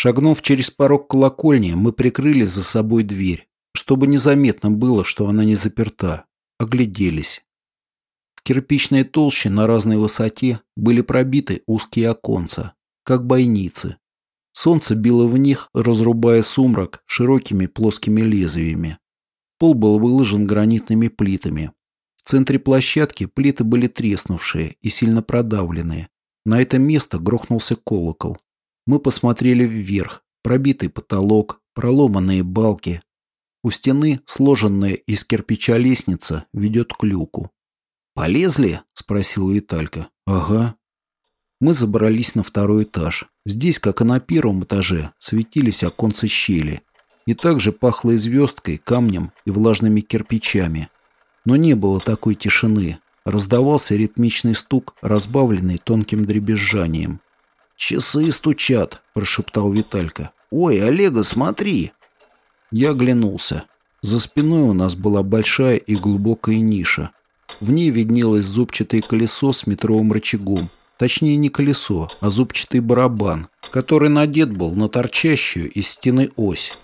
Шагнув через порог колокольни, мы прикрыли за собой дверь, чтобы незаметно было, что она не заперта. Огляделись. В кирпичной толще на разной высоте были пробиты узкие оконца, как бойницы. Солнце било в них, разрубая сумрак широкими плоскими лезвиями. Пол был выложен гранитными плитами. В центре площадки плиты были треснувшие и сильно продавленные. На это место грохнулся колокол. Мы посмотрели вверх. Пробитый потолок, проломанные балки. У стены, сложенная из кирпича лестница, ведет к люку. «Полезли?» – спросил Виталька. «Ага». Мы забрались на второй этаж. Здесь, как и на первом этаже, светились оконцы щели. И также пахло и звездкой, камнем и влажными кирпичами. Но не было такой тишины. Раздавался ритмичный стук, разбавленный тонким дребезжанием. «Часы стучат», – прошептал Виталька. «Ой, Олега, смотри!» Я оглянулся. За спиной у нас была большая и глубокая ниша. В ней виднелось зубчатое колесо с метровым рычагом. Точнее, не колесо, а зубчатый барабан, который надет был на торчащую из стены ось.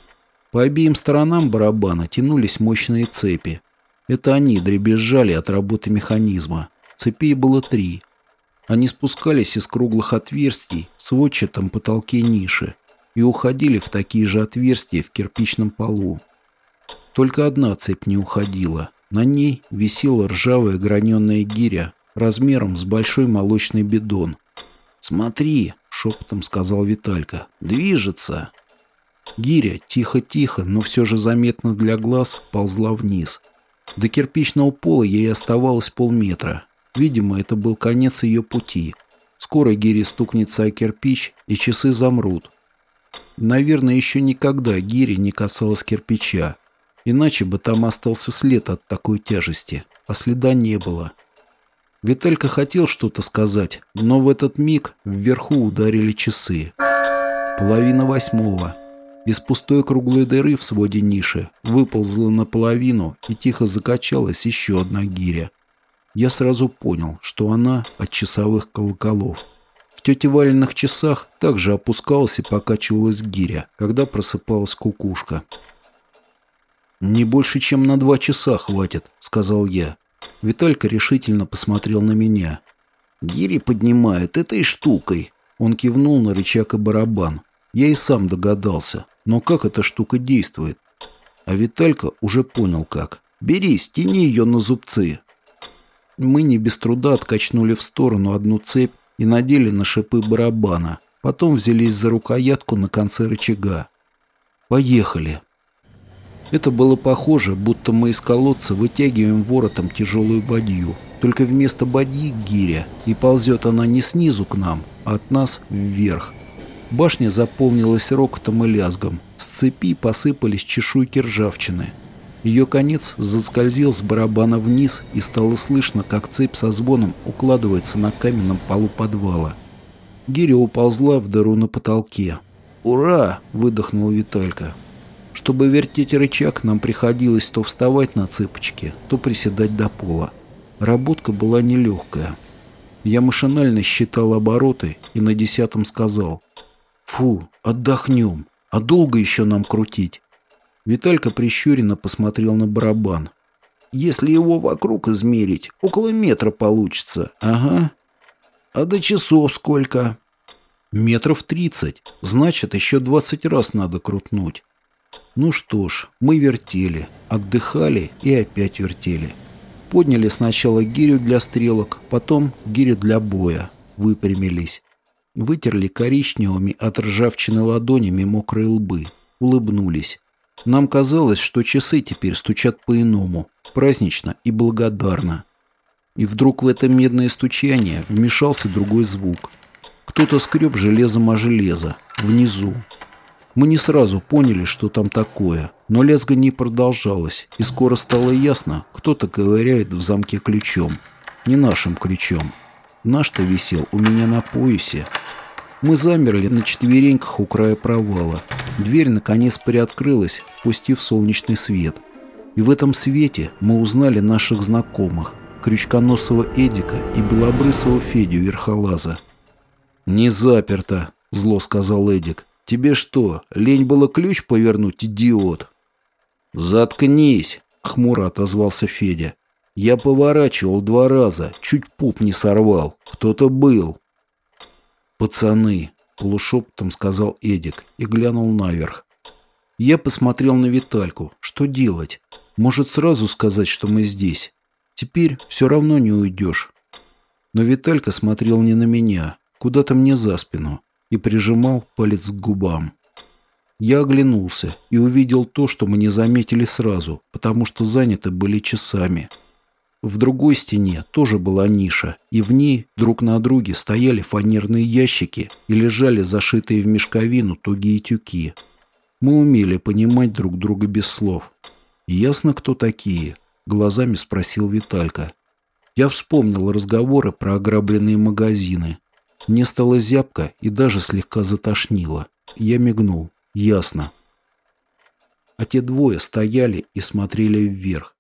По обеим сторонам барабана тянулись мощные цепи. Это они дребезжали от работы механизма. Цепей было три – они спускались из круглых отверстий в сводчатом потолке ниши и уходили в такие же отверстия в кирпичном полу. Только одна цепь не уходила. На ней висела ржавая граненая гиря размером с большой молочный бидон. «Смотри», — шепотом сказал Виталька, — «движется». Гиря тихо-тихо, но все же заметно для глаз, ползла вниз. До кирпичного пола ей оставалось полметра. Видимо, это был конец ее пути. Скоро Гири стукнется о кирпич, и часы замрут. Наверное, еще никогда Гири не касалась кирпича. Иначе бы там остался след от такой тяжести, а следа не было. Виталька хотел что-то сказать, но в этот миг вверху ударили часы. Половина восьмого. Из пустой круглой дыры в своде ниши выползла наполовину и тихо закачалась еще одна гиря. Я сразу понял, что она от часовых колоколов. В тете Валиных часах также опускалась и покачивалась гиря, когда просыпалась кукушка. «Не больше, чем на два часа хватит», — сказал я. Виталька решительно посмотрел на меня. «Гири поднимает этой штукой». Он кивнул на рычаг и барабан. Я и сам догадался. Но как эта штука действует? А Виталька уже понял как. «Бери, стяни ее на зубцы. Мы не без труда откачнули в сторону одну цепь и надели на шипы барабана. Потом взялись за рукоятку на конце рычага. Поехали. Это было похоже, будто мы из колодца вытягиваем воротом тяжелую бадью. Только вместо бадьи гиря, и ползет она не снизу к нам, а от нас вверх. Башня заполнилась рокотом и лязгом. С цепи посыпались чешуйки ржавчины. Ее конец заскользил с барабана вниз, и стало слышно, как цепь со звоном укладывается на каменном полу подвала. Гиря уползла в дыру на потолке. «Ура!» – выдохнул Виталька. Чтобы вертеть рычаг, нам приходилось то вставать на цепочки, то приседать до пола. Работка была нелегкая. Я машинально считал обороты и на десятом сказал. «Фу, отдохнем. А долго еще нам крутить?» Виталька прищуренно посмотрел на барабан. «Если его вокруг измерить, около метра получится. Ага. А до часов сколько?» «Метров тридцать. Значит, еще двадцать раз надо крутнуть». Ну что ж, мы вертели, отдыхали и опять вертели. Подняли сначала гирю для стрелок, потом гирю для боя. Выпрямились. Вытерли коричневыми от ржавчины ладонями мокрые лбы. Улыбнулись. Нам казалось, что часы теперь стучат по-иному, празднично и благодарно. И вдруг в это медное стучание вмешался другой звук. Кто-то скреб железом о железо, внизу. Мы не сразу поняли, что там такое, но лязга не продолжалось, и скоро стало ясно, кто-то ковыряет в замке ключом. Не нашим ключом. Наш-то висел у меня на поясе, мы замерли на четвереньках у края провала. Дверь наконец приоткрылась, впустив солнечный свет. И в этом свете мы узнали наших знакомых – крючконосого Эдика и белобрысого Федю Верхолаза. «Не заперто», – зло сказал Эдик. Тебе что, лень было ключ повернуть, идиот?» «Заткнись!» — хмуро отозвался Федя. «Я поворачивал два раза, чуть пуп не сорвал. Кто-то был». «Пацаны!» — полушепотом сказал Эдик и глянул наверх. Я посмотрел на Витальку. Что делать? Может, сразу сказать, что мы здесь? Теперь все равно не уйдешь. Но Виталька смотрел не на меня, куда-то мне за спину и прижимал палец к губам. Я оглянулся и увидел то, что мы не заметили сразу, потому что заняты были часами. В другой стене тоже была ниша, и в ней друг на друге стояли фанерные ящики и лежали зашитые в мешковину тугие тюки. Мы умели понимать друг друга без слов. «Ясно, кто такие?» — глазами спросил Виталька. Я вспомнил разговоры про ограбленные магазины. Мне стало зябко и даже слегка затошнило. Я мигнул. Ясно. А те двое стояли и смотрели вверх.